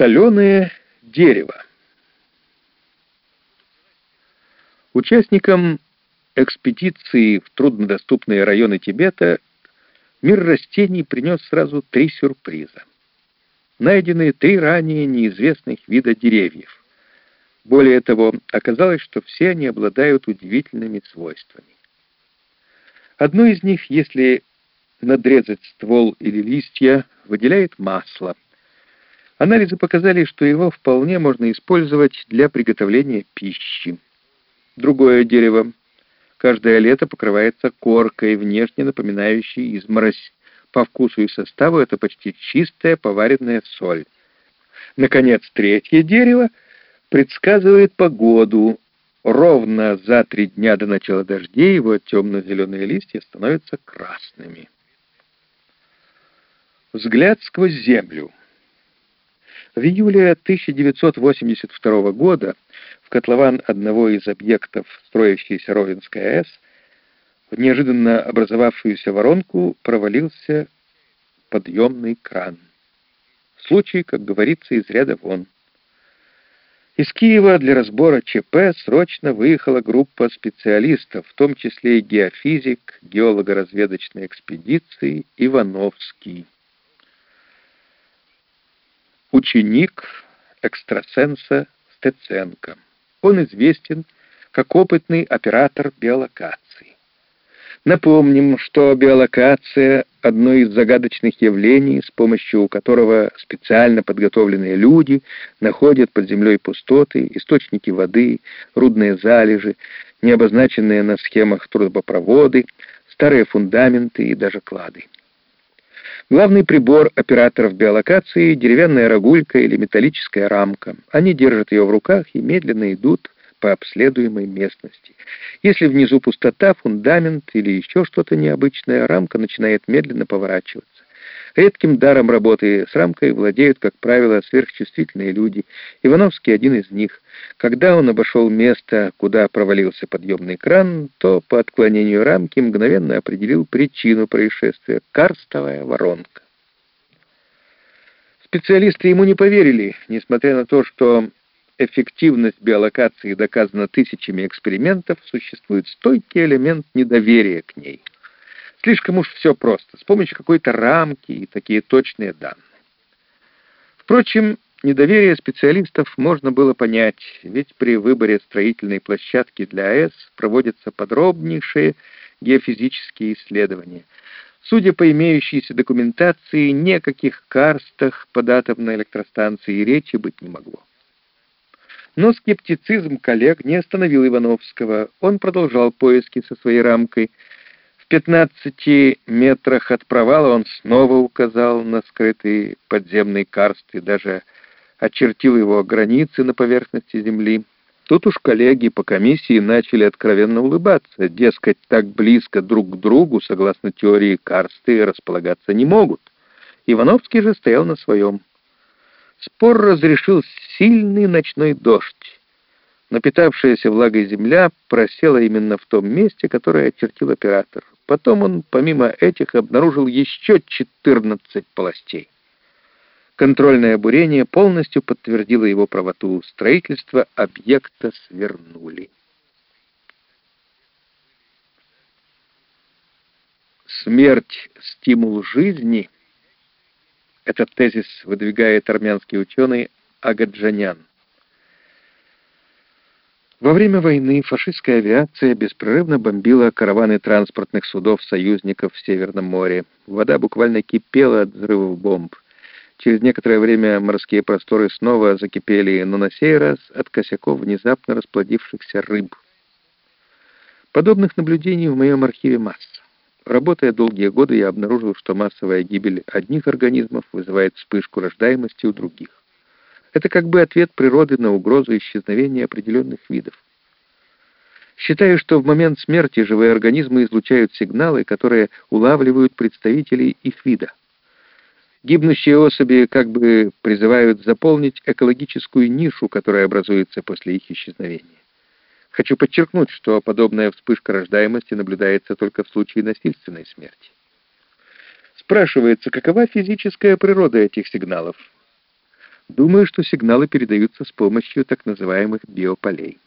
Соленое дерево. Участникам экспедиции в труднодоступные районы Тибета мир растений принес сразу три сюрприза. Найдены три ранее неизвестных вида деревьев. Более того, оказалось, что все они обладают удивительными свойствами. Одно из них, если надрезать ствол или листья, выделяет масло. Анализы показали, что его вполне можно использовать для приготовления пищи. Другое дерево каждое лето покрывается коркой, внешне напоминающей изморозь. По вкусу и составу это почти чистая поваренная соль. Наконец, третье дерево предсказывает погоду. Ровно за три дня до начала дождей его темно-зеленые листья становятся красными. Взгляд сквозь землю. В июле 1982 года в котлован одного из объектов строящейся Ровенской АЭС в неожиданно образовавшуюся воронку провалился подъемный кран. Случай, как говорится, из ряда вон. Из Киева для разбора ЧП срочно выехала группа специалистов, в том числе и геофизик, геолого-разведочной экспедиции Ивановский. Ученик экстрасенса Стеценко. Он известен как опытный оператор биолокации. Напомним, что биолокация — одно из загадочных явлений, с помощью которого специально подготовленные люди находят под землей пустоты, источники воды, рудные залежи, необозначенные на схемах трубопроводы, старые фундаменты и даже клады. Главный прибор операторов биолокации — деревянная рогулька или металлическая рамка. Они держат ее в руках и медленно идут по обследуемой местности. Если внизу пустота, фундамент или еще что-то необычное, рамка начинает медленно поворачиваться. Редким даром работы с рамкой владеют, как правило, сверхчувствительные люди. Ивановский один из них. Когда он обошел место, куда провалился подъемный кран, то по отклонению рамки мгновенно определил причину происшествия — карстовая воронка. Специалисты ему не поверили, несмотря на то, что эффективность биолокации доказана тысячами экспериментов, существует стойкий элемент недоверия к ней. Слишком уж все просто, с помощью какой-то рамки и такие точные данные. Впрочем, недоверие специалистов можно было понять, ведь при выборе строительной площадки для АЭС проводятся подробнейшие геофизические исследования. Судя по имеющейся документации, ни о каких карстах под атомной электростанцией речи быть не могло. Но скептицизм коллег не остановил Ивановского. Он продолжал поиски со своей рамкой. 15 метрах от провала он снова указал на скрытый подземный карст и даже очертил его границы на поверхности земли. Тут уж коллеги по комиссии начали откровенно улыбаться. Дескать, так близко друг к другу, согласно теории карсты, располагаться не могут. Ивановский же стоял на своем. Спор разрешил сильный ночной дождь. Напитавшаяся влагой земля просела именно в том месте, которое очертил оператор. Потом он, помимо этих, обнаружил еще 14 полостей. Контрольное бурение полностью подтвердило его правоту. Строительство объекта свернули. Смерть — стимул жизни — этот тезис выдвигает армянский ученый Агаджанян. Во время войны фашистская авиация беспрерывно бомбила караваны транспортных судов союзников в Северном море. Вода буквально кипела от взрывов бомб. Через некоторое время морские просторы снова закипели, но на сей раз от косяков внезапно расплодившихся рыб. Подобных наблюдений в моем архиве масса. Работая долгие годы, я обнаружил, что массовая гибель одних организмов вызывает вспышку рождаемости у других. Это как бы ответ природы на угрозу исчезновения определенных видов. Считаю, что в момент смерти живые организмы излучают сигналы, которые улавливают представителей их вида. Гибнущие особи как бы призывают заполнить экологическую нишу, которая образуется после их исчезновения. Хочу подчеркнуть, что подобная вспышка рождаемости наблюдается только в случае насильственной смерти. Спрашивается, какова физическая природа этих сигналов? Думаю, что сигналы передаются с помощью так называемых биополей.